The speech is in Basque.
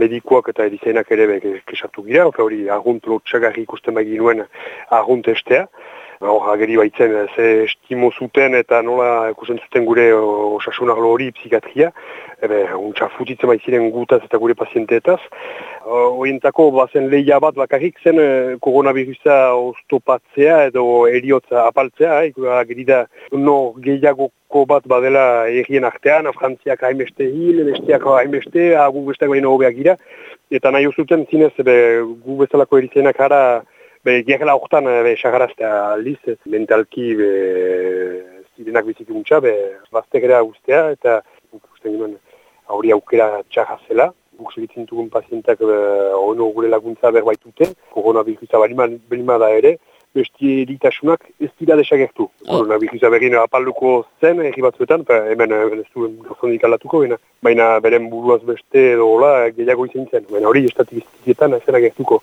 medikoak eta edizainak ere kesartu gira, hori argunt lotxagarri ikusten bagi nuen argunt estea. Hor, ageri baitzen, ze estimo zuten eta nola ikusten zuten gure osasun arlo hori psikatria. Ebe, untsa futitzen baiziren gutaz eta gure pazienteetaz. Horientako bazen lehia bat bakarrik zen koronavirusa oztopatzea edo eriotza apaltzea. Eh? Ageri da, no gehiagoko bat badela errien artean, frantziak haimeste hil, besteak haimeste, agu besteak baino hobeak gira. Eta nahi zuten zinez, ebe, gu bezalako erizienak ara, Be, gerla horretan, eh, be, sagaraztea aldiz, mentalki, be, zirenak bizikuntza, be, bazte gara guztea, eta usten ginen, hori aukera txarra zela. Guk segitzen dugun pazientak ono gure laguntza berbaitute, koronavirusa balima da ere, besti eritasunak ez dira desagertu. Oh. Koronavirusa berrin apalduko zen, erri batzuetan, hemen, hemen ez duen gazonik alatuko, baina, beren buruaz beste edo hola gehiago izan zen. Baina hori estatistikietan ez agertuko.